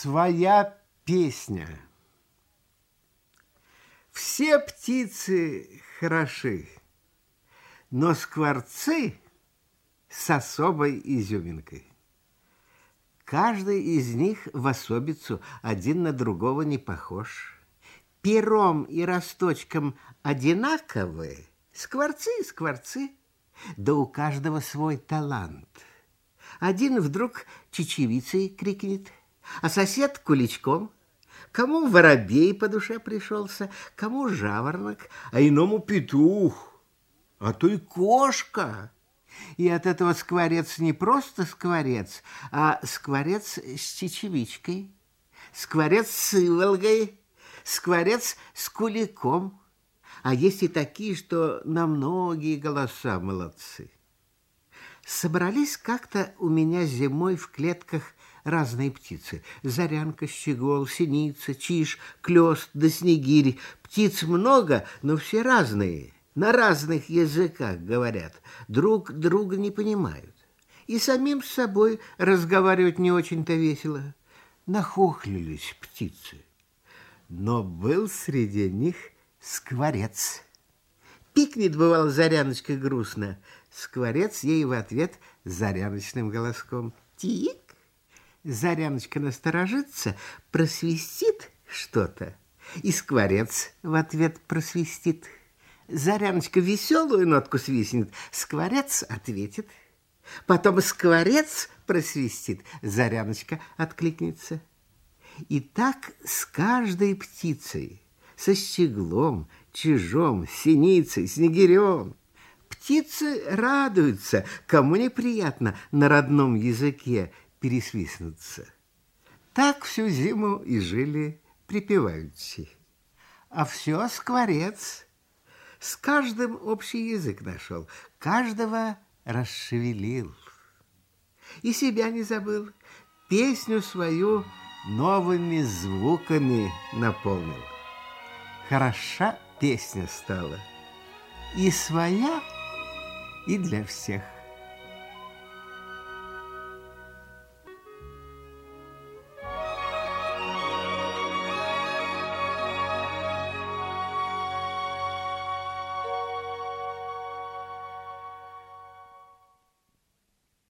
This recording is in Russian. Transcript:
Своя песня. Все птицы хороши, но скворцы с особой изюминкой. Каждый из них в особицу один на другого не похож. Пером и росточком одинаковые, скворцы и скворцы, да у каждого свой талант. Один вдруг чечевицей крикнет, а сосед куличком. Кому воробей по душе пришелся, кому жаворонок, а иному петух, а то и кошка. И от этого скворец не просто скворец, а скворец с чечевичкой, скворец с иволгой, скворец с куликом. А есть и такие, что на многие голоса молодцы. Собрались как-то у меня зимой в клетках разные птицы. Зарянка, щегол, синица, чиж, клёст да снегирь. Птиц много, но все разные. На разных языках говорят. Друг друга не понимают. И самим с собой разговаривать не очень-то весело. Нахохлились птицы. Но был среди них скворец. Пикнет, бывал, Заряночка грустно. Скворец ей в ответ заряночным голоском. Тик! Заряночка насторожится, просвистит что-то, и скворец в ответ просвистит. Заряночка веселую нотку свистнет, скворец ответит. Потом скворец просвистит, Заряночка откликнется. И так с каждой птицей, со щеглом, чижом, синицей, снегирем. Птицы радуются, кому неприятно на родном языке пересвистнуться. Так всю зиму и жили припеваючи. А все скворец. С каждым общий язык нашел, каждого расшевелил. И себя не забыл, песню свою новыми звуками наполнил. Хороша песня стала, и своя, и для всех.